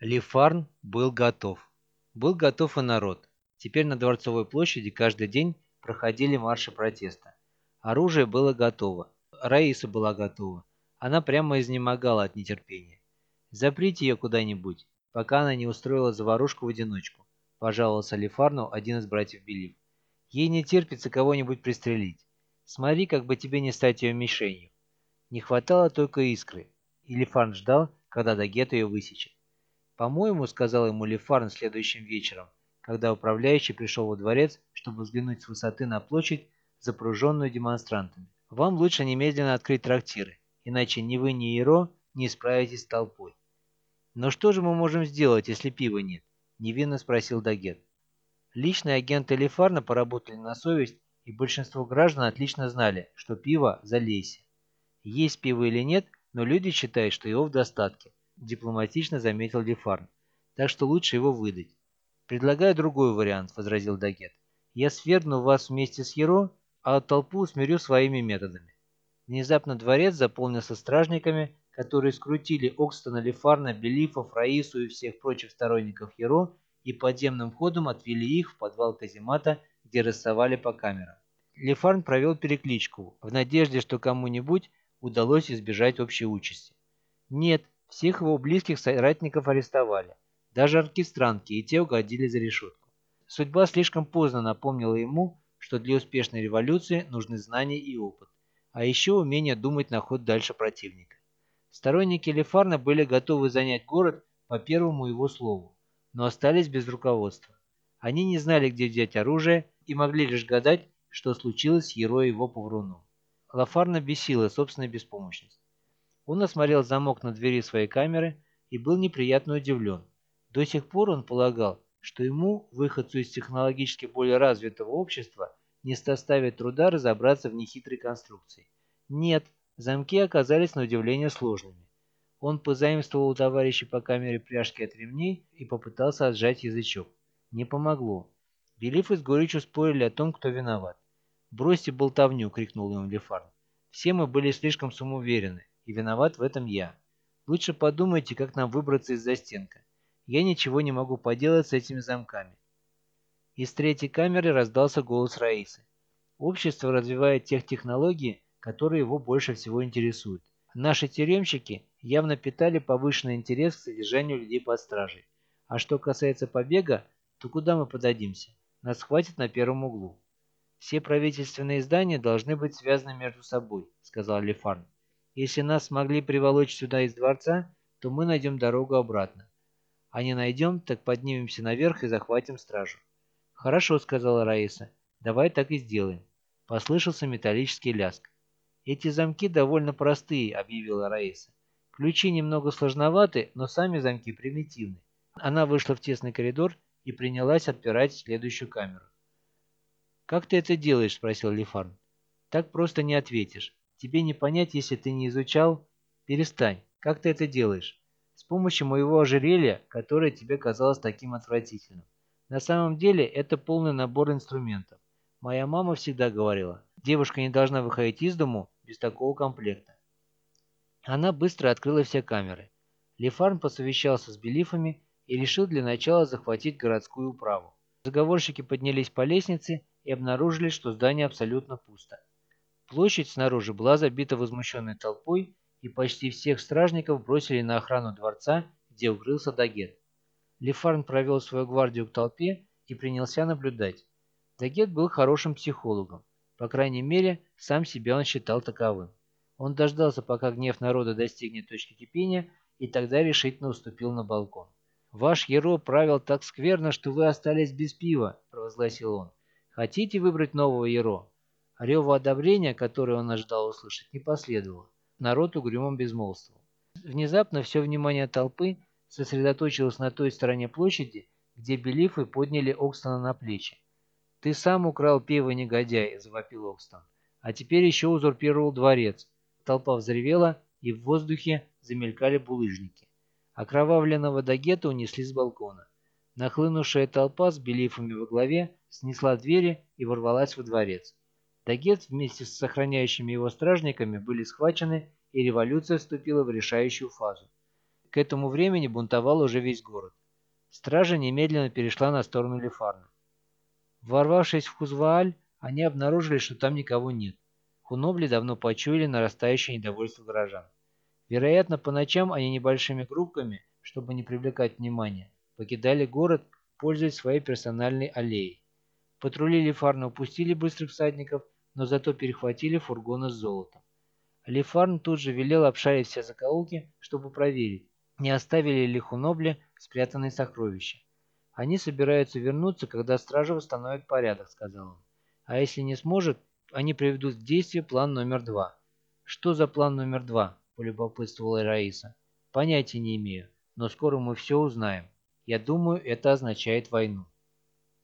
Лифарн был готов. Был готов и народ. Теперь на Дворцовой площади каждый день проходили марши протеста. Оружие было готово. Раиса была готова. Она прямо изнемогала от нетерпения. «Заприте ее куда-нибудь, пока она не устроила заварушку в одиночку», – пожаловался Лифарну один из братьев Белив. «Ей не терпится кого-нибудь пристрелить. Смотри, как бы тебе не стать ее мишенью». Не хватало только искры, и Лифарн ждал, когда Дагет ее высечет. «По-моему», — сказал ему Лефарн следующим вечером, когда управляющий пришел во дворец, чтобы взглянуть с высоты на площадь, запруженную демонстрантами. «Вам лучше немедленно открыть трактиры, иначе ни вы, ни Иро не справитесь с толпой». «Но что же мы можем сделать, если пива нет?» – невинно спросил Дагет. Личные агенты Лефарна поработали на совесть, и большинство граждан отлично знали, что пиво за. Есть пиво или нет, но люди считают, что его в достатке дипломатично заметил Лефарн. Так что лучше его выдать. Предлагаю другой вариант, возразил Дагет. Я свергну вас вместе с Еро, а толпу усмирю своими методами. Внезапно дворец заполнился стражниками, которые скрутили Окстона, Лефарна, Белифов, Раису и всех прочих сторонников Еро и подземным ходом отвели их в подвал каземата, где рассовали по камерам. Лефарн провел перекличку, в надежде, что кому-нибудь удалось избежать общей участи. Нет, всех его близких соратников арестовали. Даже оркестрантки и те угодили за решетку. Судьба слишком поздно напомнила ему, что для успешной революции нужны знания и опыт, а еще умение думать на ход дальше противника. Сторонники Лефарна были готовы занять город по первому его слову, но остались без руководства. Они не знали, где взять оружие и могли лишь гадать, что случилось с Еро его повруном. Лафарна бесила собственная беспомощность. Он осмотрел замок на двери своей камеры и был неприятно удивлен. До сих пор он полагал, что ему, выходцу из технологически более развитого общества, не составит труда разобраться в нехитрой конструкции. Нет, замки оказались на удивление сложными. Он позаимствовал у товарища по камере пряжки от ремней и попытался отжать язычок. Не помогло. Белив и с горечью спорили о том, кто виноват. «Бросьте болтовню!» — крикнул им Лефарн. «Все мы были слишком самоуверены и виноват в этом я. Лучше подумайте, как нам выбраться из застенка. Я ничего не могу поделать с этими замками. Из третьей камеры раздался голос Раисы. Общество развивает тех технологий, которые его больше всего интересуют. Наши тюремщики явно питали повышенный интерес к содержанию людей под стражей. А что касается побега, то куда мы подадимся? Нас хватит на первом углу. Все правительственные здания должны быть связаны между собой, сказал Лефарн. Если нас смогли приволочь сюда из дворца, то мы найдем дорогу обратно. А не найдем, так поднимемся наверх и захватим стражу. Хорошо, сказала Раиса. Давай так и сделаем. Послышался металлический ляск. Эти замки довольно простые, объявила Раиса. Ключи немного сложноваты, но сами замки примитивны. Она вышла в тесный коридор и принялась отпирать следующую камеру. «Как ты это делаешь?» – спросил Лефарн. «Так просто не ответишь. Тебе не понять, если ты не изучал. Перестань. Как ты это делаешь? С помощью моего ожерелья, которое тебе казалось таким отвратительным. На самом деле это полный набор инструментов. Моя мама всегда говорила, девушка не должна выходить из дому без такого комплекта. Она быстро открыла все камеры. Лефарн посовещался с белифами и решил для начала захватить городскую управу. Заговорщики поднялись по лестнице и обнаружили, что здание абсолютно пусто. Площадь снаружи была забита возмущенной толпой, и почти всех стражников бросили на охрану дворца, где укрылся Дагет. Лефарн провел свою гвардию к толпе и принялся наблюдать. Дагет был хорошим психологом. По крайней мере, сам себя он считал таковым. Он дождался, пока гнев народа достигнет точки кипения, и тогда решительно уступил на балкон. «Ваш Еро правил так скверно, что вы остались без пива», – провозгласил он. «Хотите выбрать нового Еро?» Рева одобрения, которое он ожидал услышать, не последовало. Народ угрюмом безмолвствовал. Внезапно все внимание толпы сосредоточилось на той стороне площади, где белифы подняли Окстона на плечи. «Ты сам украл пиво, негодяй!» – завопил Окстон. «А теперь еще узурпировал дворец». Толпа взревела, и в воздухе замелькали булыжники. Окровавленного Дагета унесли с балкона. Нахлынувшая толпа с белифами во главе снесла двери и ворвалась во дворец. Дагет вместе с сохраняющими его стражниками были схвачены, и революция вступила в решающую фазу. К этому времени бунтовал уже весь город. Стража немедленно перешла на сторону Лефарна. Ворвавшись в Хузвааль, они обнаружили, что там никого нет. Хунобли давно почуяли нарастающее недовольство горожан. Вероятно, по ночам они небольшими группками, чтобы не привлекать внимания, покидали город, пользуясь своей персональной аллеей. Патрули Лефарна упустили быстрых всадников, но зато перехватили фургоны с золотом. Лефарн тут же велел обшарить все закоулки, чтобы проверить, не оставили ли Хунобли спрятанные сокровища. «Они собираются вернуться, когда стража восстановит порядок», — сказал он. «А если не сможет, они приведут в действие план номер два». «Что за план номер два?» — полюбопытствовала Раиса. «Понятия не имею, но скоро мы все узнаем. Я думаю, это означает войну».